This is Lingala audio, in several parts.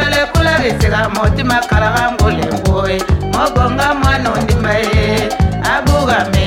ezala ekula esika motema kalaka ngolembo e mokonga mwana ondima ye abugame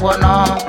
now?